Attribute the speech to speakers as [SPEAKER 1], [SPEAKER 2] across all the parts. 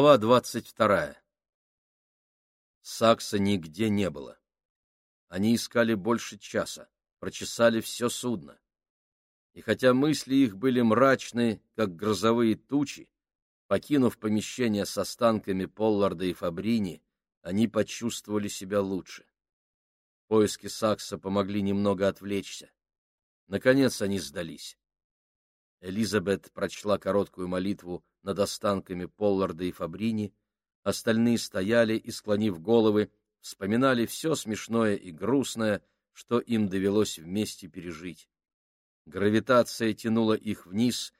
[SPEAKER 1] Глава двадцать вторая. Сакса нигде не было. Они искали больше часа, прочесали все судно. И хотя мысли их были мрачны, как грозовые тучи, покинув помещение с останками Полларда и Фабрини, они почувствовали себя лучше. Поиски Сакса помогли немного отвлечься. Наконец они сдались. Элизабет прочла короткую молитву над останками Полларда и Фабрини, остальные стояли и, склонив головы, вспоминали все смешное и грустное, что им довелось вместе пережить. Гравитация тянула их вниз,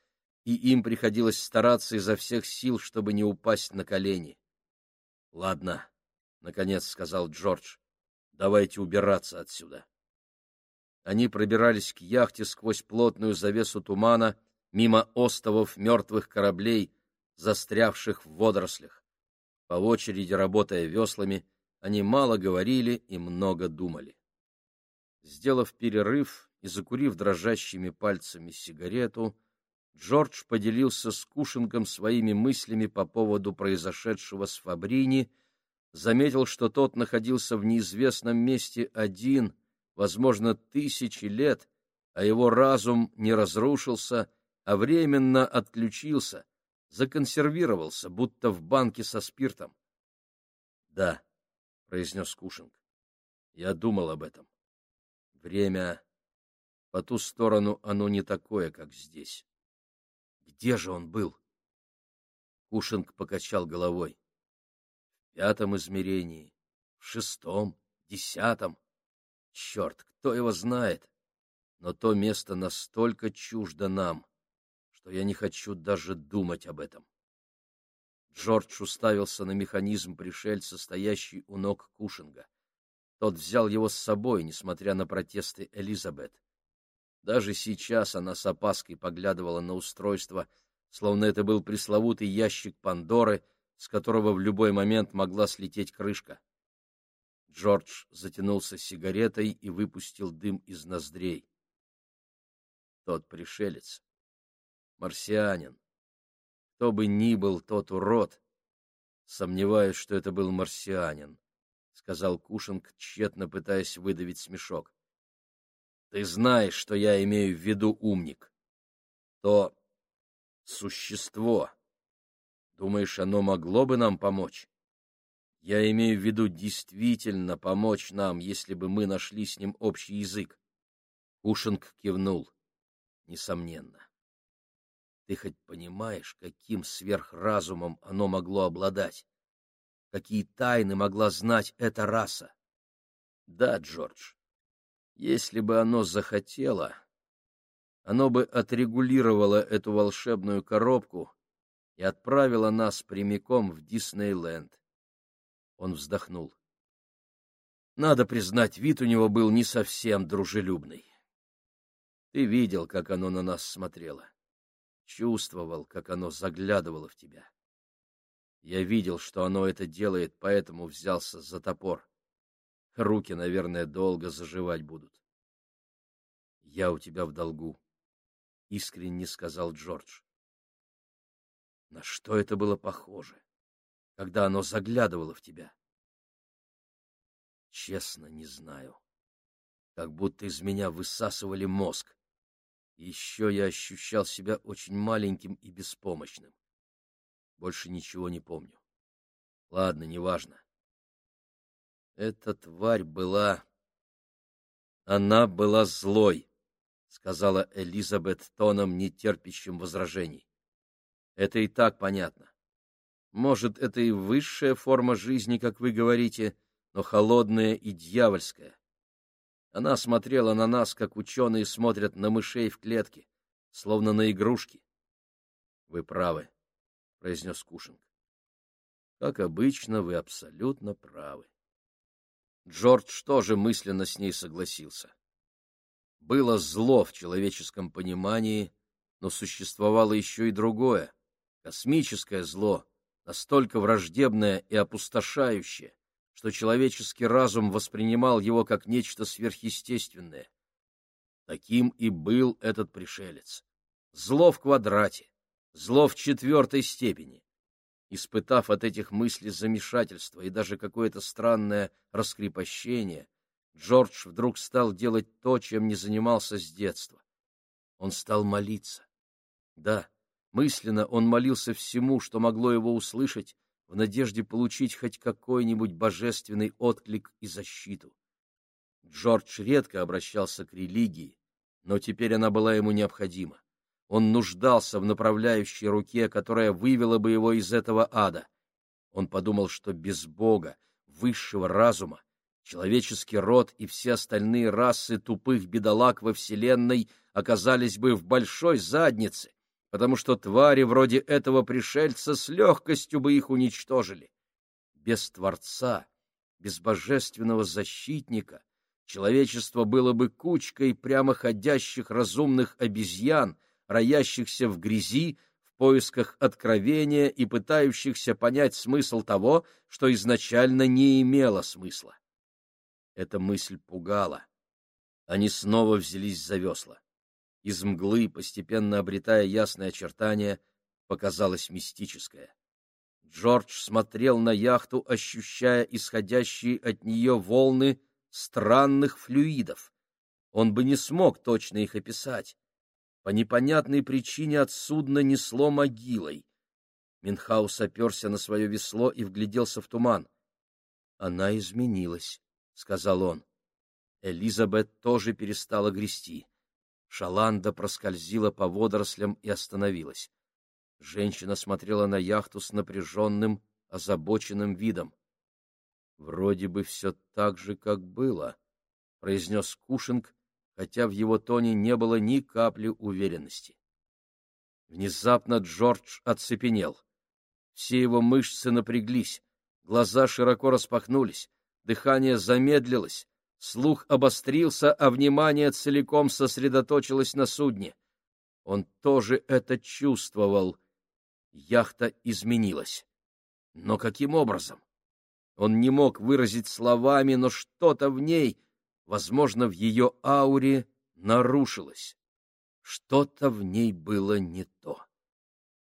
[SPEAKER 1] и им приходилось стараться изо всех сил, чтобы не упасть на колени. — Ладно, — наконец сказал Джордж, — давайте убираться отсюда. Они пробирались к яхте сквозь плотную завесу тумана, мимо остовов мертвых кораблей, застрявших в водорослях. По очереди работая веслами, они мало говорили и много думали. Сделав перерыв и закурив дрожащими пальцами сигарету, Джордж поделился с Кушингом своими мыслями по поводу произошедшего с Фабрини, заметил, что тот находился в неизвестном месте один, возможно, тысячи лет, а его разум не разрушился, а временно отключился, законсервировался, будто в банке со спиртом. — Да, — произнес Кушинг, — я думал об этом. Время... По ту сторону оно не такое, как здесь. Где же он был? Кушинг покачал головой. В пятом измерении, в шестом, десятом. Черт, кто его знает? Но то место настолько чуждо нам что я не хочу даже думать об этом. Джордж уставился на механизм пришельца, стоящий у ног Кушинга. Тот взял его с собой, несмотря на протесты Элизабет. Даже сейчас она с опаской поглядывала на устройство, словно это был пресловутый ящик Пандоры, с которого в любой момент могла слететь крышка. Джордж затянулся сигаретой и выпустил дым из ноздрей. Тот пришелец марсианин. Кто бы ни был тот урод, сомневаюсь, что это был марсианин, — сказал Кушинг, тщетно пытаясь выдавить смешок. — Ты знаешь, что я имею в виду, умник. То существо. Думаешь, оно могло бы нам помочь? Я имею в виду действительно помочь нам, если бы мы нашли с ним общий язык. Кушинг кивнул. Несомненно. Ты хоть понимаешь, каким сверхразумом оно могло обладать? Какие тайны могла знать эта раса? Да, Джордж, если бы оно захотело, оно бы отрегулировало эту волшебную коробку и отправило нас прямиком в Диснейленд. Он вздохнул. Надо признать, вид у него был не совсем дружелюбный. Ты видел, как оно на нас смотрело чувствовал, как оно заглядывало в тебя. Я видел, что оно это делает, поэтому взялся за топор. Руки, наверное, долго заживать будут. — Я у тебя в долгу, — искренне сказал Джордж. На что это было похоже, когда оно заглядывало в тебя? Честно, не знаю. Как будто из меня высасывали мозг. Еще я ощущал себя очень маленьким и беспомощным. Больше ничего не помню. Ладно, неважно. Эта тварь была... Она была злой, — сказала Элизабет тоном, нетерпящим возражений. Это и так понятно. Может, это и высшая форма жизни, как вы говорите, но холодная и дьявольская. Она смотрела на нас, как ученые смотрят на мышей в клетке, словно на игрушки. — Вы правы, — произнес Кушинг. — Как обычно, вы абсолютно правы. Джордж тоже мысленно с ней согласился. Было зло в человеческом понимании, но существовало еще и другое, космическое зло, настолько враждебное и опустошающее, что человеческий разум воспринимал его как нечто сверхъестественное. Таким и был этот пришелец. Зло в квадрате, зло в четвертой степени. Испытав от этих мыслей замешательство и даже какое-то странное раскрепощение, Джордж вдруг стал делать то, чем не занимался с детства. Он стал молиться. Да, мысленно он молился всему, что могло его услышать, в надежде получить хоть какой-нибудь божественный отклик и защиту. Джордж редко обращался к религии, но теперь она была ему необходима. Он нуждался в направляющей руке, которая вывела бы его из этого ада. Он подумал, что без Бога, высшего разума, человеческий род и все остальные расы тупых бедолаг во Вселенной оказались бы в большой заднице, потому что твари вроде этого пришельца с легкостью бы их уничтожили. Без Творца, без божественного защитника человечество было бы кучкой прямоходящих разумных обезьян, роящихся в грязи, в поисках откровения и пытающихся понять смысл того, что изначально не имело смысла. Эта мысль пугала. Они снова взялись за весла. Из мглы, постепенно обретая ясные очертания, показалось мистическое. Джордж смотрел на яхту, ощущая исходящие от нее волны странных флюидов. Он бы не смог точно их описать. По непонятной причине от судна несло могилой. Минхаус оперся на свое весло и вгляделся в туман. — Она изменилась, — сказал он. Элизабет тоже перестала грести. Шаланда проскользила по водорослям и остановилась. Женщина смотрела на яхту с напряженным, озабоченным видом. — Вроде бы все так же, как было, — произнес Кушинг, хотя в его тоне не было ни капли уверенности. Внезапно Джордж оцепенел. Все его мышцы напряглись, глаза широко распахнулись, дыхание замедлилось, слух обострился, а внимание целиком сосредоточилось на судне. Он тоже это чувствовал. Яхта изменилась. Но каким образом? Он не мог выразить словами, но что-то в ней возможно, в ее ауре нарушилось. Что-то в ней было не то.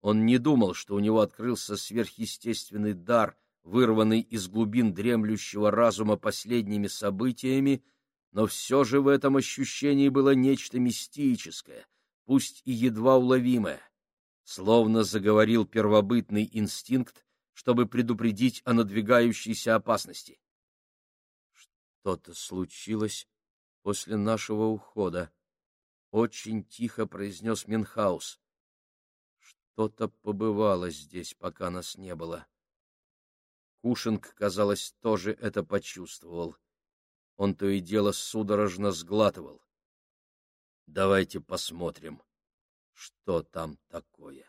[SPEAKER 1] Он не думал, что у него открылся сверхъестественный дар, вырванный из глубин дремлющего разума последними событиями, но все же в этом ощущении было нечто мистическое, пусть и едва уловимое. Словно заговорил первобытный инстинкт, чтобы предупредить о надвигающейся опасности. Что-то случилось после нашего ухода. Очень тихо произнес Минхаус. Что-то побывало здесь, пока нас не было. Кушинг, казалось, тоже это почувствовал. Он то и дело судорожно сглатывал. Давайте посмотрим, что там такое.